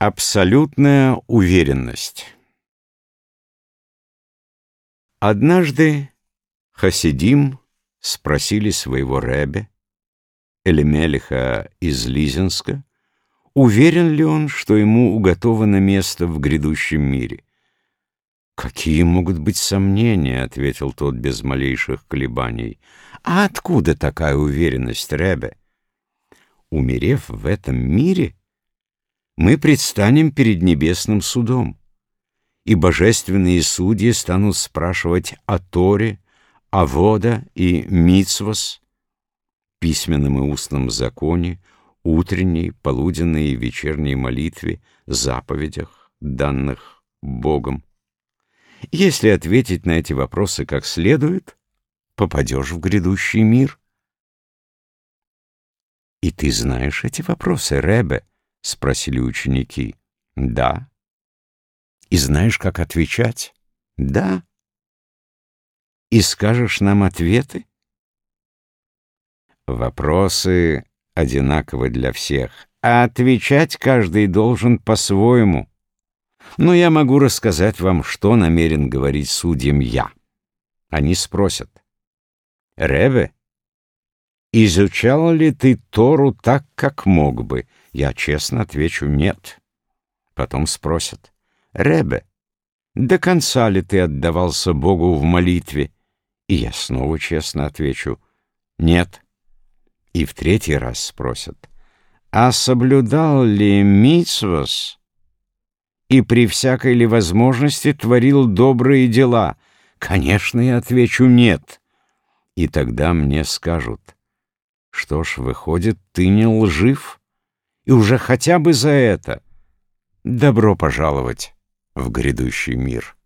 Абсолютная уверенность Однажды Хасидим спросили своего рэбе, Элемелиха из Лизинска, уверен ли он, что ему уготовано место в грядущем мире. «Какие могут быть сомнения?» — ответил тот без малейших колебаний. «А откуда такая уверенность, Ребе?» «Умерев в этом мире, мы предстанем перед небесным судом, и божественные судьи станут спрашивать о Торе, о Вода и Мицвос, письменном и устном законе, утренней, полуденной и вечерней молитве, заповедях, данных Богом. Если ответить на эти вопросы как следует, попадешь в грядущий мир. «И ты знаешь эти вопросы, Ребе?» — спросили ученики. «Да». «И знаешь, как отвечать?» «Да». «И скажешь нам ответы?» Вопросы одинаковы для всех, а отвечать каждый должен по-своему. Но я могу рассказать вам, что намерен говорить судьям я. Они спросят. Ребе, изучал ли ты Тору так, как мог бы? Я честно отвечу «нет». Потом спросят. Ребе, до конца ли ты отдавался Богу в молитве? И я снова честно отвечу «нет». И в третий раз спросят. А соблюдал ли Митсвос? и при всякой ли возможности творил добрые дела? Конечно, я отвечу «нет». И тогда мне скажут, что ж, выходит, ты не лжив, и уже хотя бы за это добро пожаловать в грядущий мир.